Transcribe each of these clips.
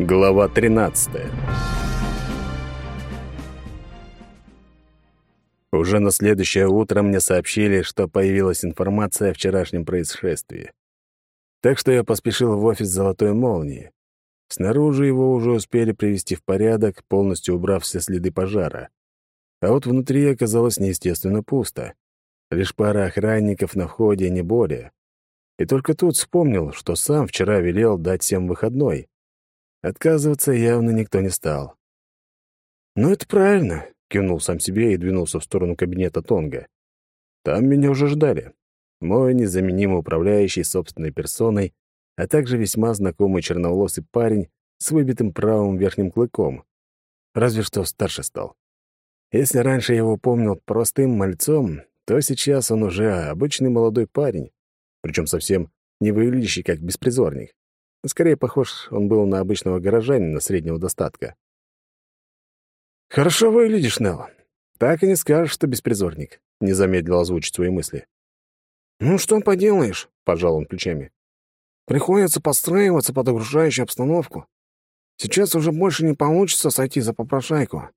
Глава 13 Уже на следующее утро мне сообщили, что появилась информация о вчерашнем происшествии. Так что я поспешил в офис «Золотой молнии». Снаружи его уже успели привести в порядок, полностью убрав все следы пожара. А вот внутри оказалось неестественно пусто. Лишь пара охранников на входе, не более. И только тут вспомнил, что сам вчера велел дать всем выходной. Отказываться явно никто не стал. «Ну, это правильно», — кивнул сам себе и двинулся в сторону кабинета Тонга. Там меня уже ждали. Мой незаменимый управляющий собственной персоной, а также весьма знакомый черноволосый парень с выбитым правым верхним клыком. Разве что старше стал. Если раньше я его помнил простым мальцом, то сейчас он уже обычный молодой парень, причем совсем не выглядящий как беспризорник. Скорее похож он был на обычного горожанина среднего достатка. «Хорошо выглядишь, Нелл. Так и не скажешь, что беспризорник», — не замедлил озвучить свои мысли. «Ну, что поделаешь?» — пожал он плечами. «Приходится подстраиваться под окружающую обстановку. Сейчас уже больше не получится сойти за попрошайку.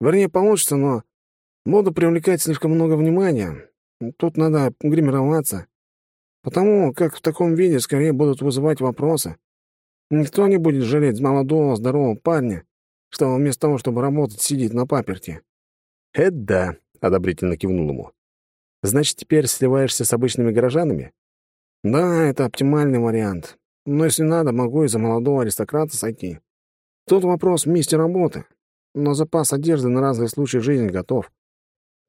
Вернее, получится, но буду привлекать слишком много внимания. Тут надо гримироваться. Потому как в таком виде скорее будут вызывать вопросы. Никто не будет жалеть молодого, здорового парня, что вместо того, чтобы работать, сидит на паперти. «Это да», — одобрительно кивнул ему. «Значит, теперь сливаешься с обычными горожанами?» «Да, это оптимальный вариант. Но если надо, могу и за молодого аристократа сойти. Тут вопрос в месте работы. Но запас одежды на разные случаи жизни готов.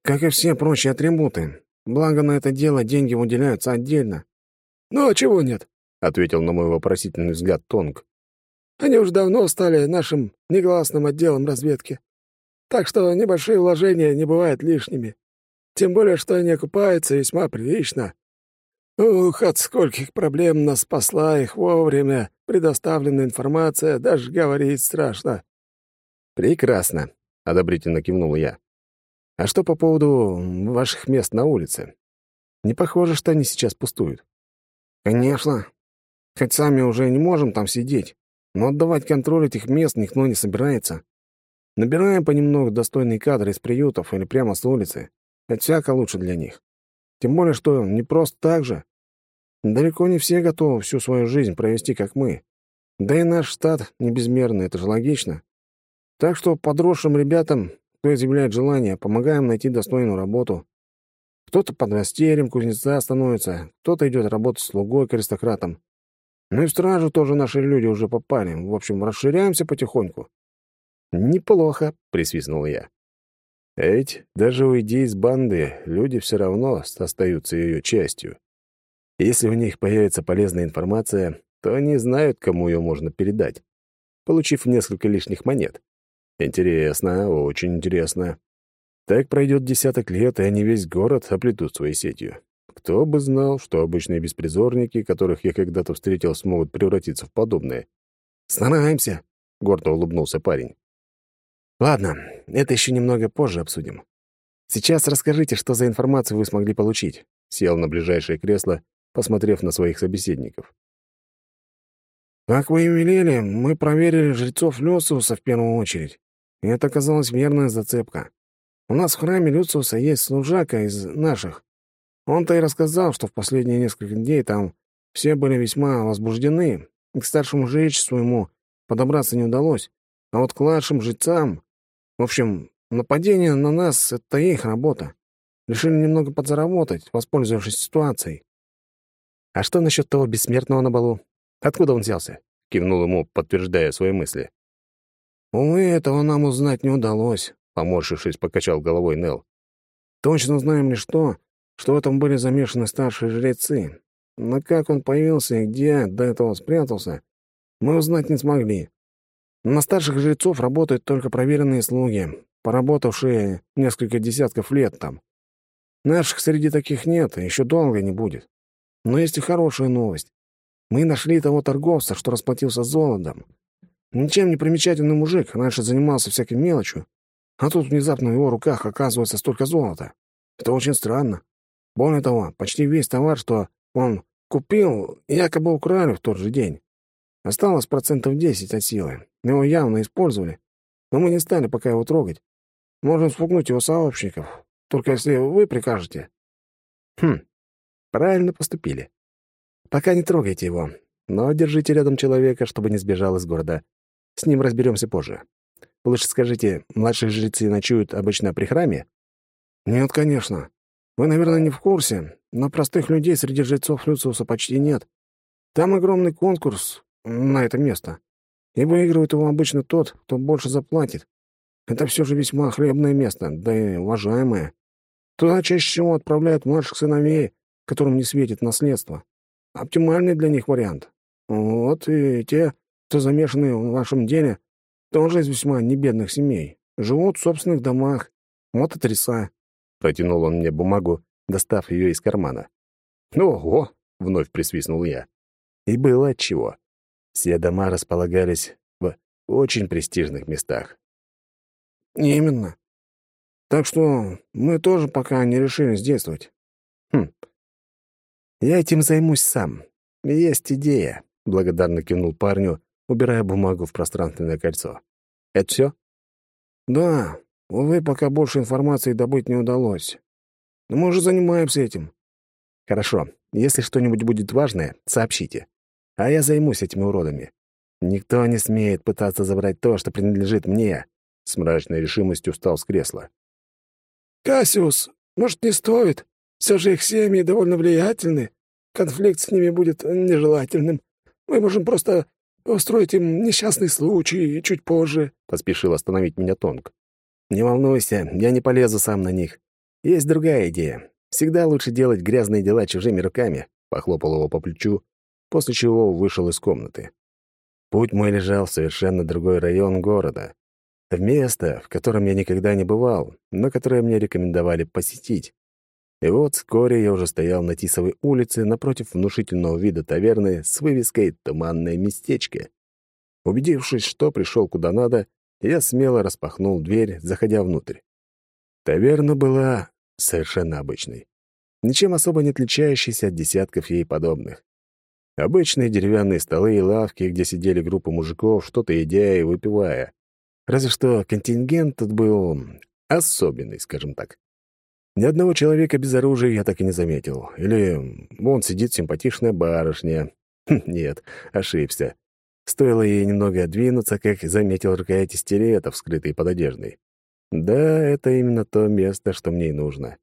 Как и все прочие атрибуты. Благо на это дело деньги выделяются отдельно. «Ну, а чего нет?» — ответил на мой вопросительный взгляд Тонг. «Они уже давно стали нашим негласным отделом разведки. Так что небольшие вложения не бывают лишними. Тем более, что они окупаются весьма прилично. Ух, от скольких проблем нас спасла их вовремя предоставленная информация, даже говорить страшно». «Прекрасно», — одобрительно кивнул я. А что по поводу ваших мест на улице? Не похоже, что они сейчас пустуют. Конечно. Хоть сами уже не можем там сидеть, но отдавать контроль этих мест никто не собирается. Набираем понемногу достойные кадры из приютов или прямо с улицы. Это всяко лучше для них. Тем более, что не просто так же. Далеко не все готовы всю свою жизнь провести, как мы. Да и наш штат не безмерный, это же логично. Так что подросшим ребятам кто изъявляет желание, помогаем найти достойную работу. Кто-то под растерем кузнеца становится, кто-то идет работать слугой к аристократам. Ну и в стражу тоже наши люди уже попали. В общем, расширяемся потихоньку. «Неплохо», — присвистнул я. Ведь даже уйди из банды, люди все равно остаются ее частью. Если у них появится полезная информация, то они знают, кому ее можно передать, получив несколько лишних монет. Интересно, очень интересно. Так пройдет десяток лет, и они весь город оплетут своей сетью. Кто бы знал, что обычные беспризорники, которых я когда-то встретил, смогут превратиться в подобное. «Стараемся», — гордо улыбнулся парень. «Ладно, это еще немного позже обсудим. Сейчас расскажите, что за информацию вы смогли получить». Сел на ближайшее кресло, посмотрев на своих собеседников. «Как вы и велели, мы проверили жрецов Лёсуса в первую очередь. И это оказалась верная зацепка. У нас в храме Люциуса есть служака из наших. Он-то и рассказал, что в последние несколько дней там все были весьма возбуждены, и к старшему жречеству ему подобраться не удалось. А вот к младшим жрецам... В общем, нападение на нас — это их работа. Решили немного подзаработать, воспользовавшись ситуацией. «А что насчет того бессмертного на балу? Откуда он взялся?» — кивнул ему, подтверждая свои мысли. «Увы, этого нам узнать не удалось», — поморщившись, покачал головой Нел. «Точно знаем лишь то, что в этом были замешаны старшие жрецы. Но как он появился и где до этого спрятался, мы узнать не смогли. На старших жрецов работают только проверенные слуги, поработавшие несколько десятков лет там. Наших среди таких нет, и еще долго не будет. Но есть и хорошая новость. Мы нашли того торговца, что расплатился золотом, Ничем не примечательный мужик, раньше занимался всякой мелочью, а тут внезапно в его руках оказывается столько золота. Это очень странно. Более того, почти весь товар, что он купил, якобы украли в тот же день. Осталось процентов десять от силы. Его явно использовали. Но мы не стали пока его трогать. Можем спугнуть его сообщников. Только если вы прикажете». «Хм, правильно поступили. Пока не трогайте его, но держите рядом человека, чтобы не сбежал из города. С ним разберемся позже. Лучше скажите, младшие жрецы ночуют обычно при храме?» «Нет, конечно. Вы, наверное, не в курсе, но простых людей среди жрецов Люциуса почти нет. Там огромный конкурс на это место. И выигрывает его обычно тот, кто больше заплатит. Это все же весьма хлебное место, да и уважаемое. Туда чаще всего отправляют младших сыновей, которым не светит наследство. Оптимальный для них вариант. Вот и те, кто замешаны в вашем деле, тоже из весьма небедных семей. Живут в собственных домах. Вот адреса. Протянул он мне бумагу, достав ее из кармана. «Ого!» — вновь присвистнул я. И было отчего. Все дома располагались в очень престижных местах. «Именно. Так что мы тоже пока не решили действовать». «Хм. Я этим займусь сам. Есть идея», — благодарно кивнул парню, убирая бумагу в пространственное кольцо. «Это все?» «Да. Увы, пока больше информации добыть не удалось. Но мы уже занимаемся этим». «Хорошо. Если что-нибудь будет важное, сообщите а я займусь этими уродами. Никто не смеет пытаться забрать то, что принадлежит мне. С мрачной решимостью встал с кресла. «Кассиус, может, не стоит? Все же их семьи довольно влиятельны. Конфликт с ними будет нежелательным. Мы можем просто устроить им несчастный случай чуть позже», — поспешил остановить меня Тонг. «Не волнуйся, я не полезу сам на них. Есть другая идея. Всегда лучше делать грязные дела чужими руками», — похлопал его по плечу после чего вышел из комнаты. Путь мой лежал в совершенно другой район города, в место, в котором я никогда не бывал, но которое мне рекомендовали посетить. И вот вскоре я уже стоял на Тисовой улице напротив внушительного вида таверны с вывеской «Туманное местечко». Убедившись, что пришел куда надо, я смело распахнул дверь, заходя внутрь. Таверна была совершенно обычной, ничем особо не отличающейся от десятков ей подобных. Обычные деревянные столы и лавки, где сидели группы мужиков, что-то едя и выпивая. Разве что контингент тут был особенный, скажем так. Ни одного человека без оружия я так и не заметил. Или вон сидит симпатичная барышня. Хм, нет, ошибся. Стоило ей немного отдвинуться, как заметил рукояти стилетов, скрытые под одеждой. Да, это именно то место, что мне и нужно.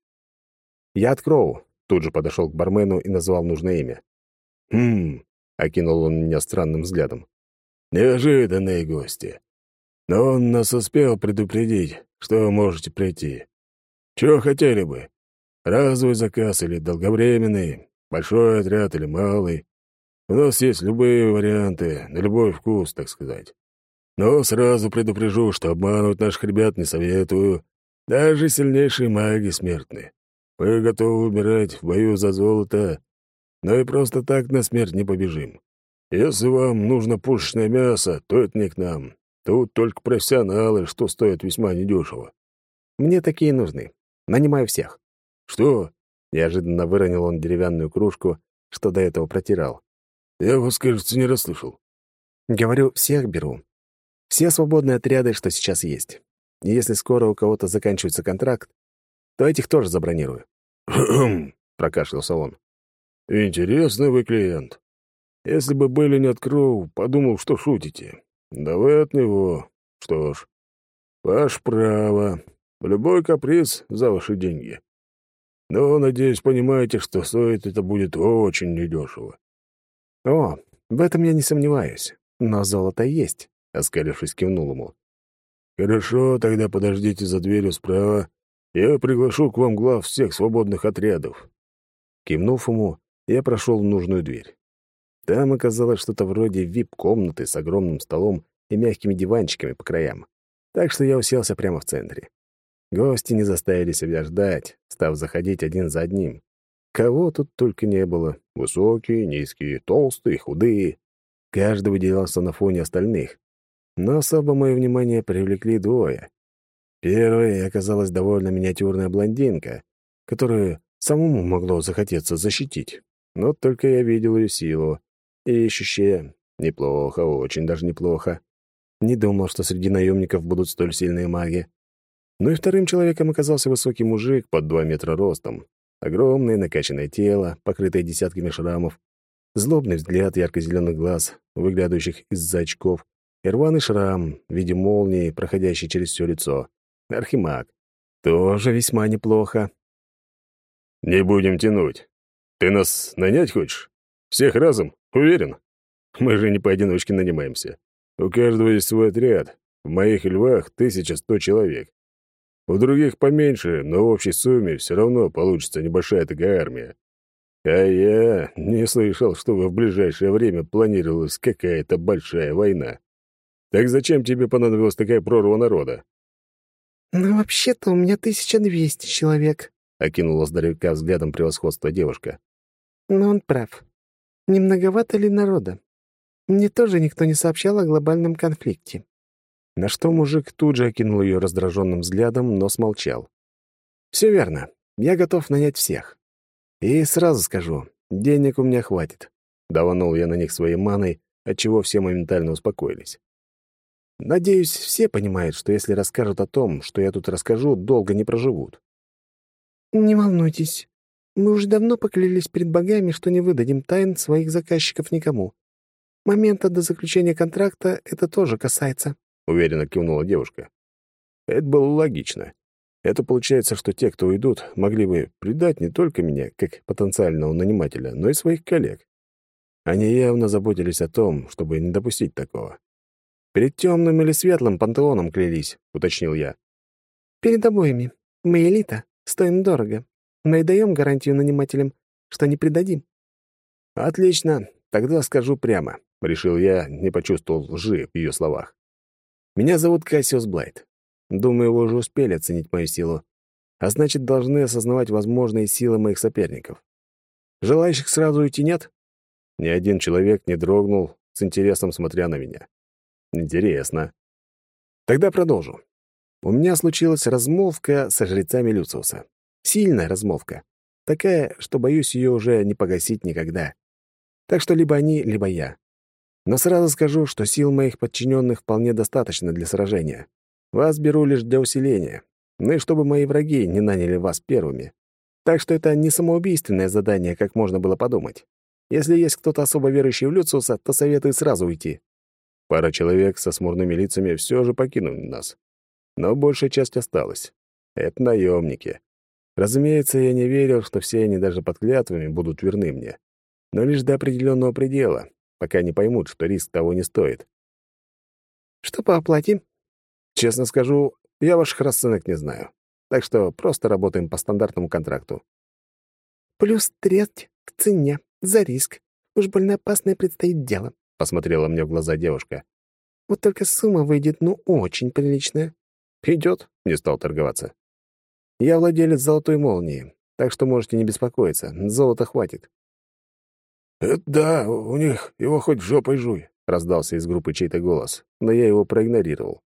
Я откроу. Тут же подошел к бармену и назвал нужное имя. «Хм...» — окинул он меня странным взглядом. «Неожиданные гости. Но он нас успел предупредить, что вы можете прийти. Чего хотели бы? Разовый заказ или долговременный? Большой отряд или малый? У нас есть любые варианты, на любой вкус, так сказать. Но сразу предупрежу, что обманывать наших ребят не советую. Даже сильнейшие маги смертны. Мы готовы умирать в бою за золото, но и просто так на смерть не побежим. Если вам нужно пушечное мясо, то это не к нам. Тут только профессионалы, что стоят весьма недешево. Мне такие нужны. Нанимаю всех. Что? Неожиданно выронил он деревянную кружку, что до этого протирал. Я вас, кажется, не расслышал. Говорю, всех беру. Все свободные отряды, что сейчас есть. И если скоро у кого-то заканчивается контракт, то этих тоже забронирую. «Хм!» — прокашлялся он. «Интересный вы клиент. Если бы были не открыл, подумал, что шутите. Да вы от него. Что ж, ваш право. Любой каприз за ваши деньги. Но, надеюсь, понимаете, что стоит это будет очень недешево». «О, в этом я не сомневаюсь. Но золото есть», — оскалившись, кивнул ему. «Хорошо, тогда подождите за дверью справа. Я приглашу к вам глав всех свободных отрядов». Кивнув ему, я прошел в нужную дверь. Там оказалось что-то вроде вип-комнаты с огромным столом и мягкими диванчиками по краям. Так что я уселся прямо в центре. Гости не заставили себя ждать, став заходить один за одним. Кого тут только не было. Высокие, низкие, толстые, худые. Каждый выделялся на фоне остальных. Но особо мое внимание привлекли двое. Первой оказалась довольно миниатюрная блондинка, которую самому могло захотеться защитить. Но только я видел ее силу. И ищущая неплохо, очень даже неплохо. Не думал, что среди наемников будут столь сильные маги. Ну и вторым человеком оказался высокий мужик под два метра ростом. Огромное накачанное тело, покрытое десятками шрамов, злобный взгляд ярко-зеленых глаз, выглядывающих из-за очков, и рваный шрам в виде молнии, проходящий через все лицо. Архимаг. Тоже весьма неплохо. «Не будем тянуть. Ты нас нанять хочешь? Всех разом? Уверен? Мы же не поодиночке нанимаемся. У каждого есть свой отряд. В моих львах 1100 человек. У других поменьше, но в общей сумме все равно получится небольшая такая армия. А я не слышал, что в ближайшее время планировалась какая-то большая война. Так зачем тебе понадобилась такая прорва народа? «Ну, вообще-то у меня 1200 человек», — окинула здоровяка взглядом превосходства девушка. «Но он прав. Не многовато ли народа? Мне тоже никто не сообщал о глобальном конфликте». На что мужик тут же окинул ее раздраженным взглядом, но смолчал. «Все верно. Я готов нанять всех. И сразу скажу, денег у меня хватит». Даванул я на них своей маной, отчего все моментально успокоились. Надеюсь, все понимают, что если расскажут о том, что я тут расскажу, долго не проживут. «Не волнуйтесь. Мы уже давно поклялись перед богами, что не выдадим тайн своих заказчиков никому. Момента до заключения контракта это тоже касается», — уверенно кивнула девушка. Это было логично. Это получается, что те, кто уйдут, могли бы предать не только меня, как потенциального нанимателя, но и своих коллег. Они явно заботились о том, чтобы не допустить такого. «Перед темным или светлым пантеоном клялись», — уточнил я. «Перед обоими. Мы элита, стоим дорого, но и даем гарантию нанимателям, что не предадим». «Отлично, тогда скажу прямо», — решил я, не почувствовал лжи в ее словах. «Меня зовут Кассиус Блайт. Думаю, вы уже успели оценить мою силу, а значит, должны осознавать возможные силы моих соперников. Желающих сразу уйти нет?» Ни один человек не дрогнул, с интересом смотря на меня. Интересно. Тогда продолжу. У меня случилась размолвка со жрецами Люциуса. Сильная размолвка. Такая, что боюсь ее уже не погасить никогда. Так что либо они, либо я. Но сразу скажу, что сил моих подчиненных вполне достаточно для сражения. Вас беру лишь для усиления. Ну и чтобы мои враги не наняли вас первыми. Так что это не самоубийственное задание, как можно было подумать. Если есть кто-то особо верующий в Люциуса, то советую сразу уйти. Пара человек со смурными лицами все же покинули нас. Но большая часть осталась. Это наемники. Разумеется, я не верил, что все они даже под клятвами будут верны мне. Но лишь до определенного предела, пока не поймут, что риск того не стоит. «Что по оплате?» «Честно скажу, я ваших расценок не знаю. Так что просто работаем по стандартному контракту». «Плюс треть к цене, за риск. Уж больно опасное предстоит дело. — посмотрела мне в глаза девушка. «Вот только сумма выйдет, ну, очень приличная». «Идет», — не стал торговаться. «Я владелец золотой молнии, так что можете не беспокоиться, золота хватит». «Это да, у них его хоть жопой жуй», — раздался из группы чей-то голос, но я его проигнорировал.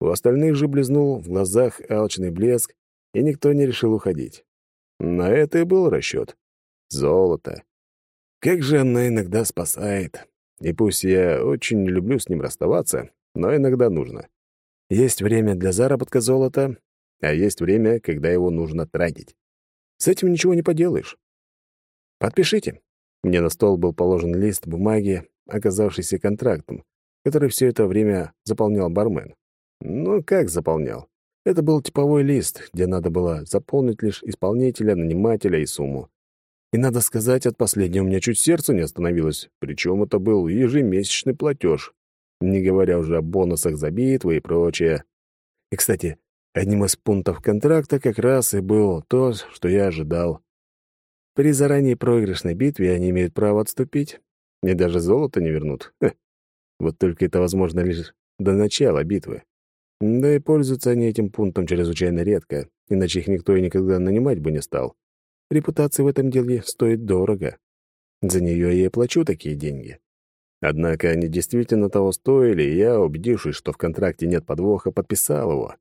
У остальных же блеснул в глазах алчный блеск, и никто не решил уходить. На это и был расчет. Золото. Как же оно иногда спасает. И пусть я очень не люблю с ним расставаться, но иногда нужно. Есть время для заработка золота, а есть время, когда его нужно тратить. С этим ничего не поделаешь. Подпишите. Мне на стол был положен лист бумаги, оказавшийся контрактом, который все это время заполнял бармен. Ну, как заполнял? Это был типовой лист, где надо было заполнить лишь исполнителя, нанимателя и сумму. И, надо сказать, от последнего у меня чуть сердце не остановилось, причем это был ежемесячный платеж, не говоря уже о бонусах за битвы и прочее. И, кстати, одним из пунктов контракта как раз и был то, что я ожидал. При заранее проигрышной битве они имеют право отступить, и даже золото не вернут. Ха. Вот только это возможно лишь до начала битвы. Да и пользуются они этим пунктом чрезвычайно редко, иначе их никто и никогда нанимать бы не стал. Репутация в этом деле стоит дорого. За нее я и плачу такие деньги. Однако они действительно того стоили, и я, убедившись, что в контракте нет подвоха, подписал его.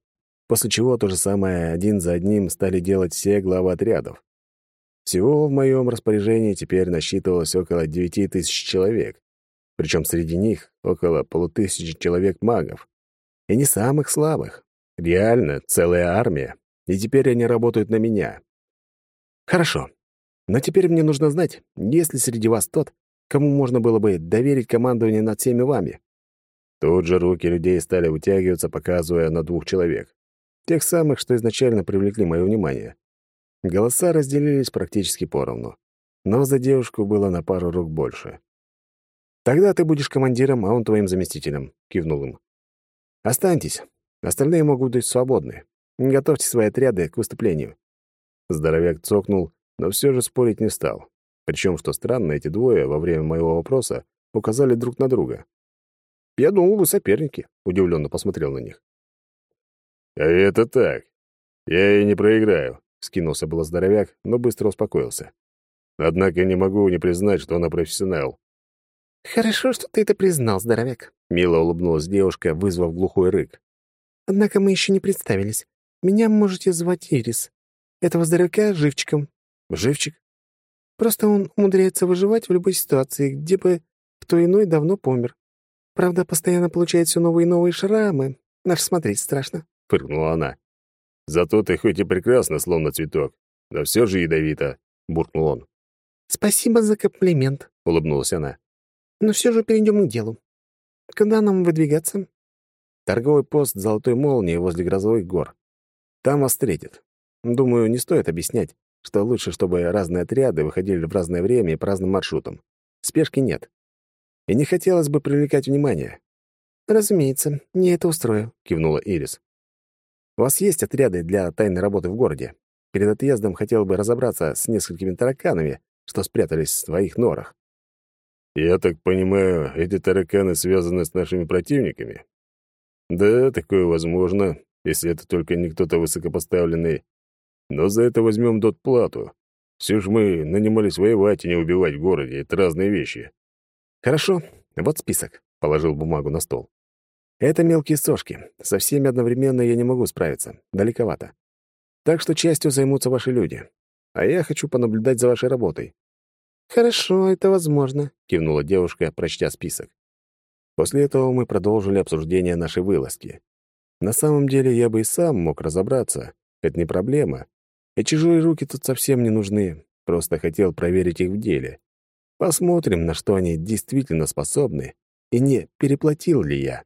После чего то же самое один за одним стали делать все главы отрядов. Всего в моем распоряжении теперь насчитывалось около девяти тысяч человек. Причем среди них около полутысячи человек-магов. И не самых слабых. Реально, целая армия. И теперь они работают на меня. Хорошо. Но теперь мне нужно знать, есть ли среди вас тот, кому можно было бы доверить командование над всеми вами. Тут же руки людей стали вытягиваться, показывая на двух человек. Тех самых, что изначально привлекли мое внимание. Голоса разделились практически поровну. Но за девушку было на пару рук больше. «Тогда ты будешь командиром, а он твоим заместителем», — кивнул им. «Останьтесь. Остальные могут быть свободны. Готовьте свои отряды к выступлению». Здоровяк цокнул, но все же спорить не стал. Причем, что странно, эти двое во время моего вопроса указали друг на друга. «Я думал, вы соперники», — удивленно посмотрел на них. «А это так. Я и не проиграю», — скинулся было здоровяк, но быстро успокоился. «Однако не могу не признать, что она профессионал». «Хорошо, что ты это признал, здоровяк», — мило улыбнулась девушка, вызвав глухой рык. «Однако мы еще не представились. Меня можете звать Ирис. Этого здоровяка — Живчиком». «Живчик?» «Просто он умудряется выживать в любой ситуации, где бы кто иной давно помер. Правда, постоянно получает все новые и новые шрамы. Наш смотреть страшно», — фыркнула она. «Зато ты хоть и прекрасна, словно цветок, но все же ядовито», — буркнул он. «Спасибо за комплимент», — улыбнулась она. «Но все же перейдем к делу. Когда нам выдвигаться?» «Торговый пост «Золотой молнии» возле Грозовых гор. Там вас встретят. Думаю, не стоит объяснять, что лучше, чтобы разные отряды выходили в разное время и по разным маршрутам. Спешки нет. И не хотелось бы привлекать внимание. «Разумеется, мне это устрою», — кивнула Ирис. «У вас есть отряды для тайной работы в городе? Перед отъездом хотел бы разобраться с несколькими тараканами, что спрятались в своих норах». «Я так понимаю, эти тараканы связаны с нашими противниками?» «Да, такое возможно, если это только не кто-то высокопоставленный. Но за это возьмем дот плату. Все ж мы нанимались воевать и не убивать в городе. Это разные вещи. «Хорошо, вот список», — положил бумагу на стол. «Это мелкие сошки. Со всеми одновременно я не могу справиться. Далековато. Так что частью займутся ваши люди. А я хочу понаблюдать за вашей работой». «Хорошо, это возможно», — кивнула девушка, прочтя список. После этого мы продолжили обсуждение нашей вылазки. На самом деле я бы и сам мог разобраться. Это не проблема. И чужие руки тут совсем не нужны. Просто хотел проверить их в деле. Посмотрим, на что они действительно способны, и не переплатил ли я.